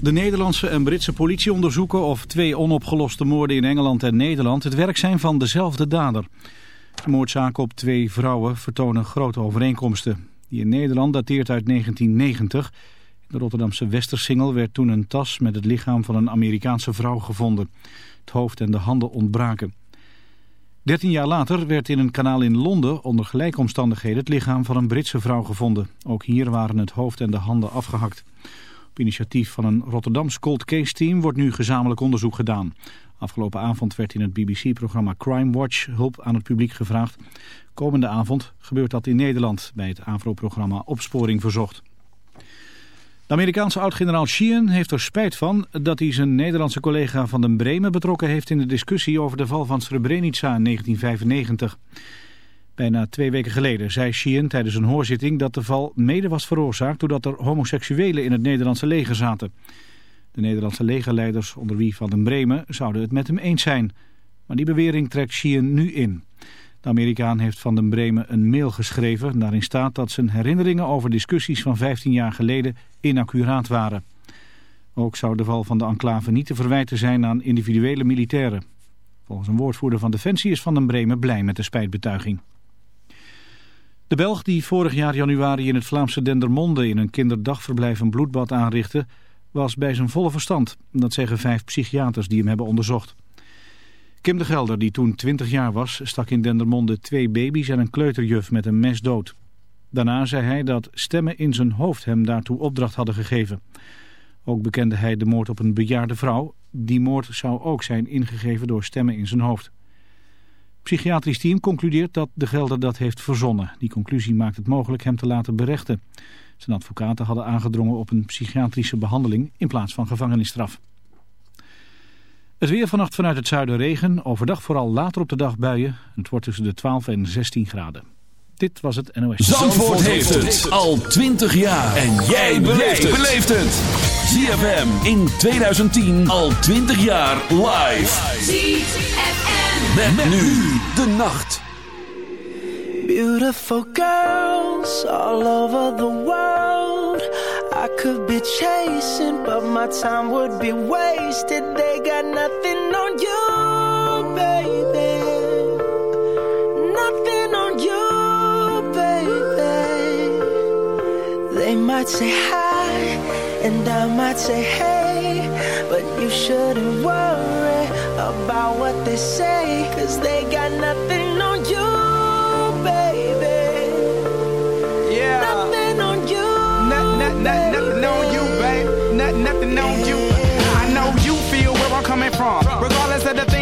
De Nederlandse en Britse politie onderzoeken of twee onopgeloste moorden in Engeland en Nederland het werk zijn van dezelfde dader. De moordzaken op twee vrouwen vertonen grote overeenkomsten. Die in Nederland dateert uit 1990. In de Rotterdamse Westersingel werd toen een tas met het lichaam van een Amerikaanse vrouw gevonden. Het hoofd en de handen ontbraken. Dertien jaar later werd in een kanaal in Londen onder gelijke omstandigheden het lichaam van een Britse vrouw gevonden. Ook hier waren het hoofd en de handen afgehakt. Op initiatief van een Rotterdams cold case team wordt nu gezamenlijk onderzoek gedaan. Afgelopen avond werd in het BBC-programma Crime Watch hulp aan het publiek gevraagd. Komende avond gebeurt dat in Nederland bij het AVRO-programma Opsporing Verzocht. De Amerikaanse oud-generaal Sheehan heeft er spijt van dat hij zijn Nederlandse collega Van den Bremen betrokken heeft in de discussie over de val van Srebrenica in 1995. Bijna twee weken geleden zei Sheehan tijdens een hoorzitting dat de val mede was veroorzaakt doordat er homoseksuelen in het Nederlandse leger zaten. De Nederlandse legerleiders, onder wie Van den Bremen, zouden het met hem eens zijn. Maar die bewering trekt Sheehan nu in. De Amerikaan heeft Van den Bremen een mail geschreven. Daarin staat dat zijn herinneringen over discussies van 15 jaar geleden inaccuraat waren. Ook zou de val van de enclave niet te verwijten zijn aan individuele militairen. Volgens een woordvoerder van Defensie is Van den Bremen blij met de spijtbetuiging. De Belg die vorig jaar januari in het Vlaamse Dendermonde in een kinderdagverblijf een bloedbad aanrichtte, was bij zijn volle verstand. Dat zeggen vijf psychiaters die hem hebben onderzocht. Kim de Gelder, die toen 20 jaar was, stak in Dendermonde twee baby's en een kleuterjuf met een mes dood. Daarna zei hij dat stemmen in zijn hoofd hem daartoe opdracht hadden gegeven. Ook bekende hij de moord op een bejaarde vrouw. Die moord zou ook zijn ingegeven door stemmen in zijn hoofd. Psychiatrisch team concludeert dat de Gelder dat heeft verzonnen. Die conclusie maakt het mogelijk hem te laten berechten. Zijn advocaten hadden aangedrongen op een psychiatrische behandeling in plaats van gevangenisstraf. Het weer vannacht vanuit het zuiden regen. Overdag vooral later op de dag buien. Het wordt tussen de 12 en 16 graden. Dit was het NOS. Zandvoort, Zandvoort heeft het al 20 jaar. En jij beleeft het. ZFM in 2010 al 20 jaar live. ZFM. Met, met nu de nacht. Beautiful girls all over the world. I could be chasing, but my time would be wasted. They got nothing on you, baby. Nothing on you, baby. They might say hi, and I might say hey, but you shouldn't worry about what they say, cause they got nothing on you. Baby. Yeah. Nothing, on you. Not, not, not, nothing on you, babe. Nothing, nothing on you. I know you feel where I'm coming from. Regardless of the things in my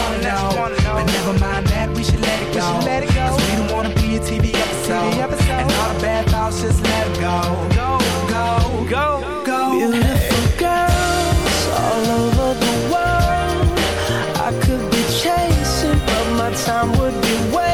know. But never mind that, we should let it go. Cause we don't wanna be a TV episode. And all the bad thoughts, just let them go. Go, go, go, go. Beautiful girls all over the world. I could be chasing, but my time would be wasted.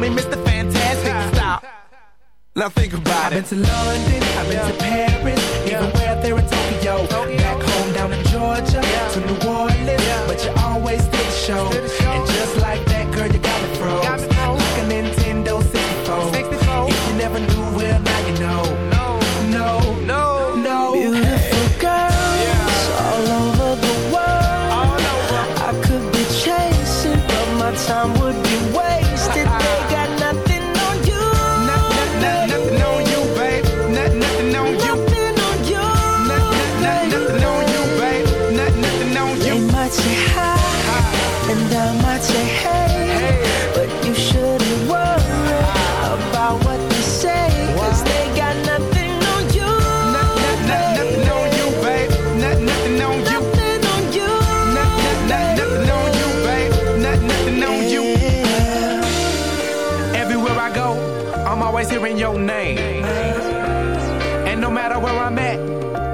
Me Mr. Fantastic. Stop. Now think about it. I've been to London, I've been to Paris, even where there in Tokyo.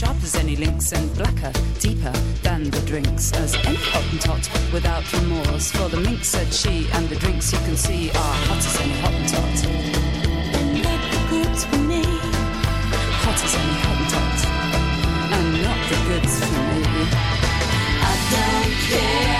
sharp as any lynx and blacker, deeper than the drinks as any hottentot without remorse. For the mink said she, and the drinks you can see are hot as any hottentot. And not the goods for me. Hot as any hottentot. And not the goods for me. I don't care.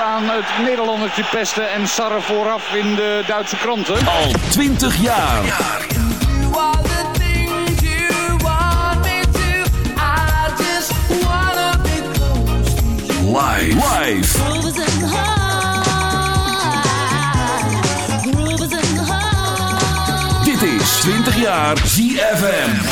aan het Nederlandertje pesten en sarre vooraf in de Duitse kranten. Al 20 jaar. Live. Dit is 20 jaar ZFM.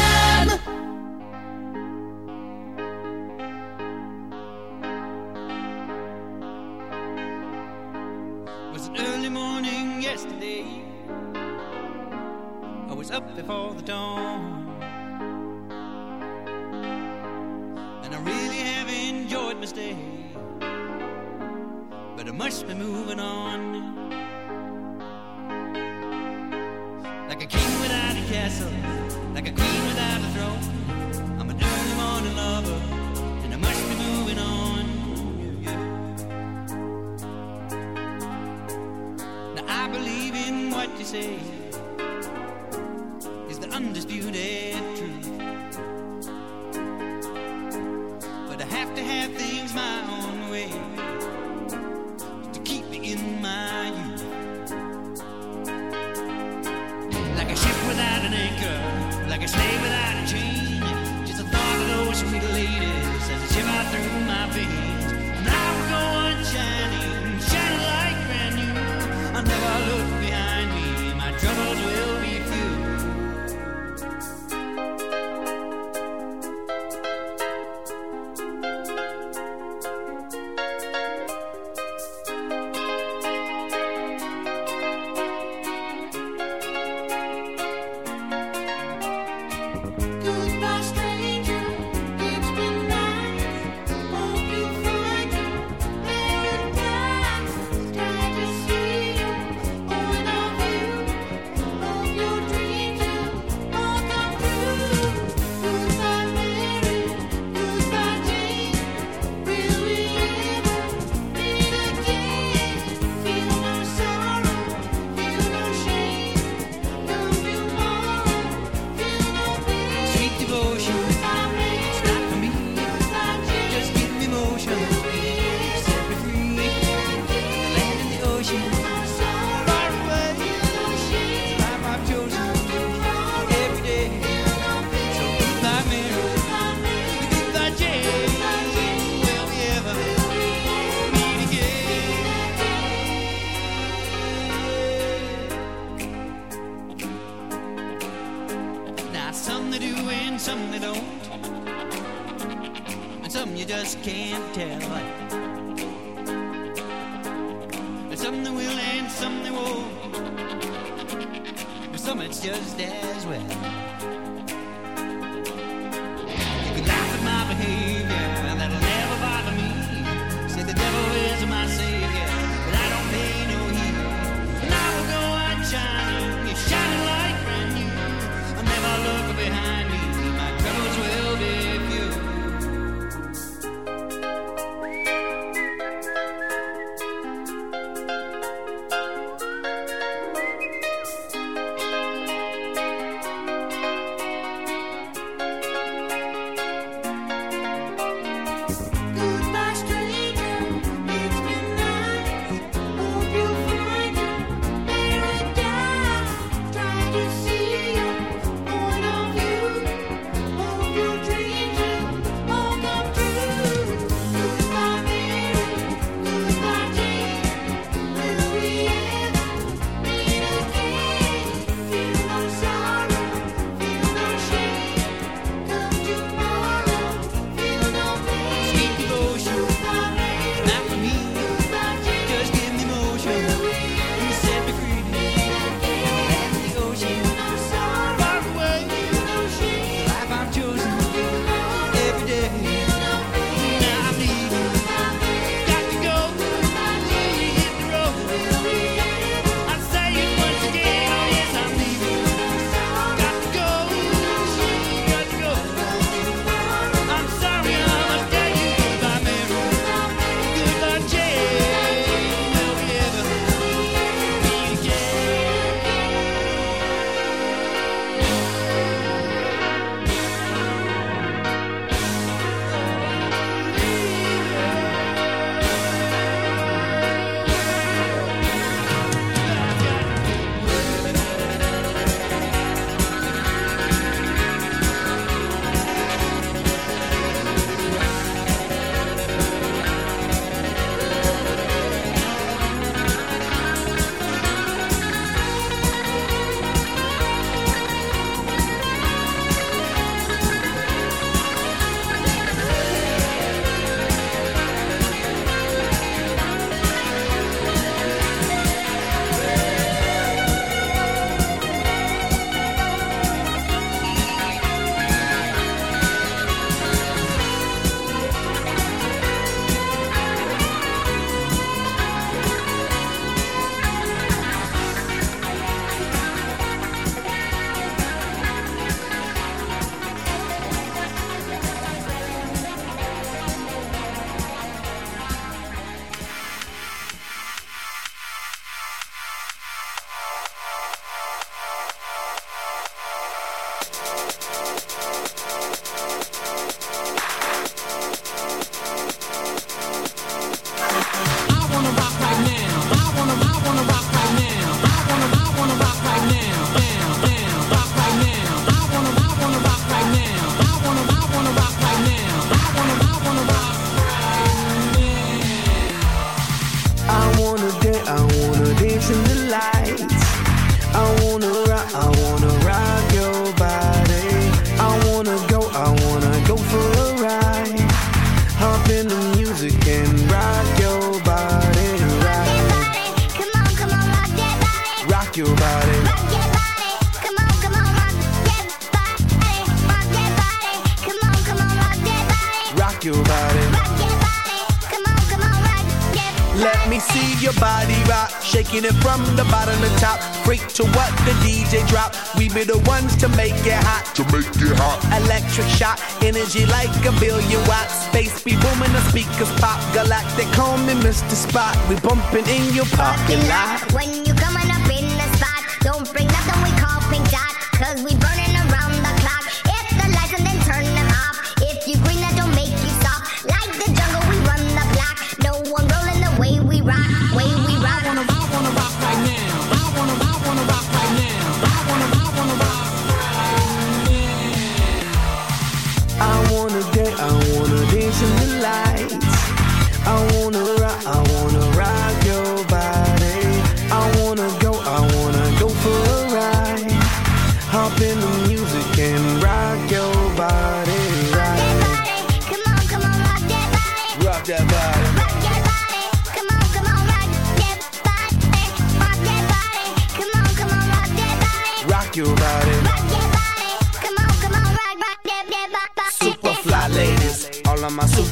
speakers pop galactic. Call me Mr. Spot. We bumping in your parking lot.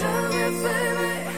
Tell me, baby,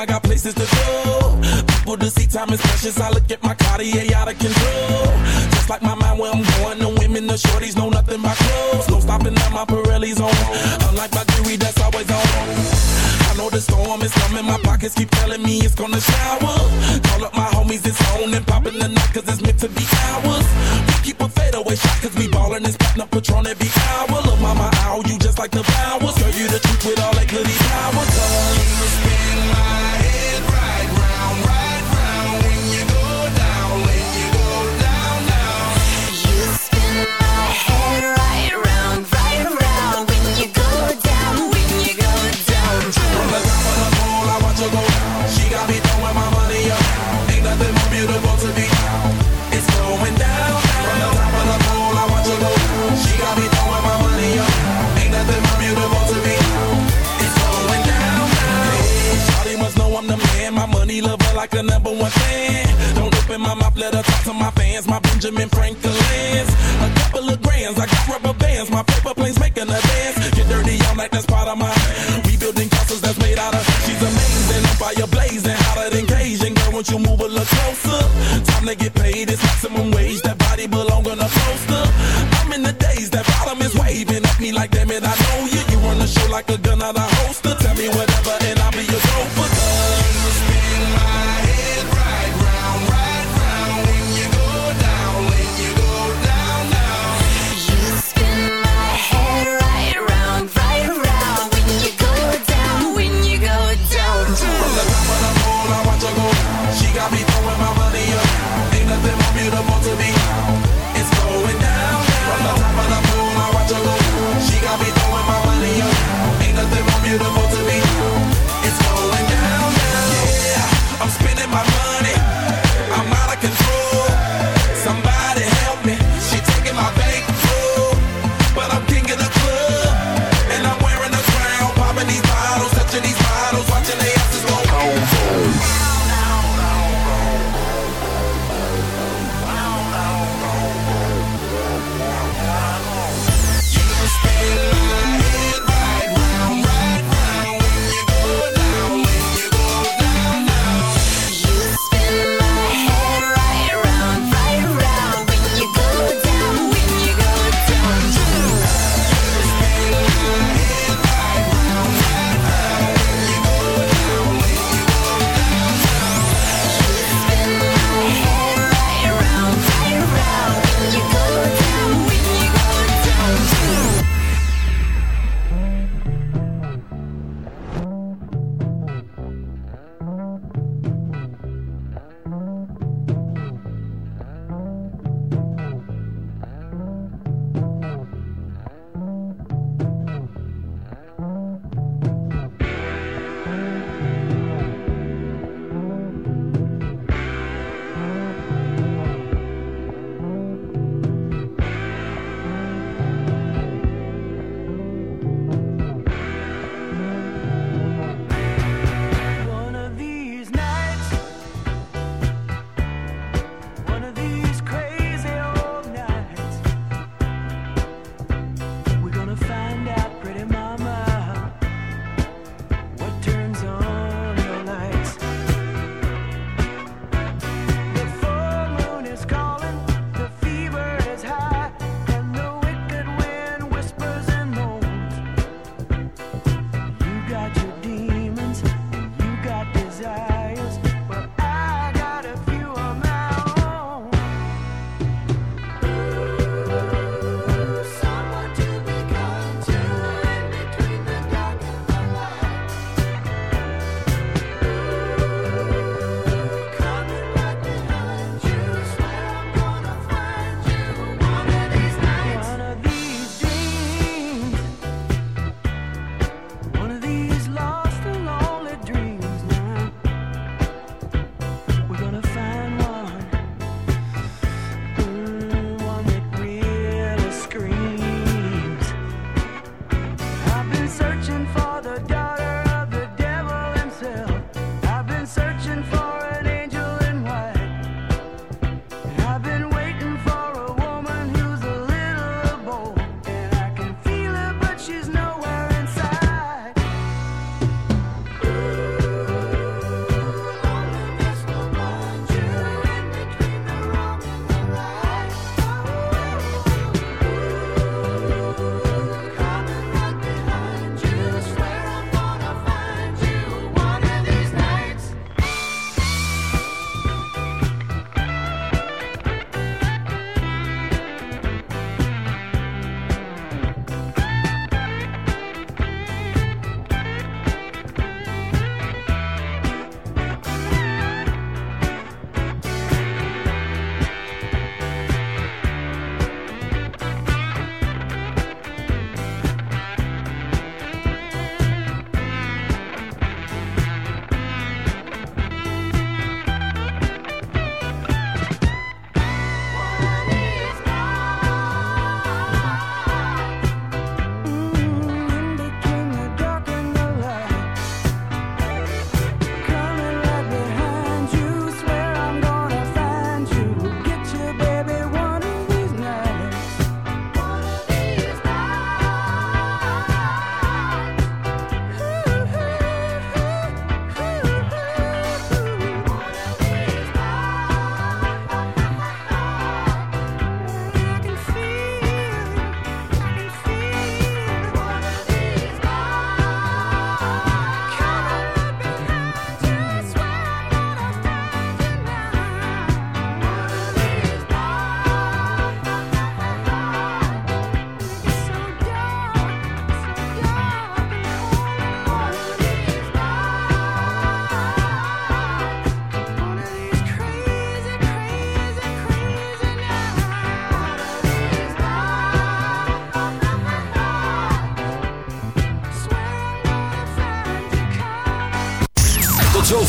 I got places to go. People to see, time is precious. I look at my Cartier out of control. Just like my mind where I'm going. The women, the shorties know nothing but clothes. No stopping at my Pirelli's on. Unlike my jewelry that's always on. I know the storm is coming, my pockets keep telling me it's gonna shower. Call up my homies, it's on and poppin' the night, cause it's meant to be ours. We keep a fadeaway shot, cause we ballin' this platinum Patron every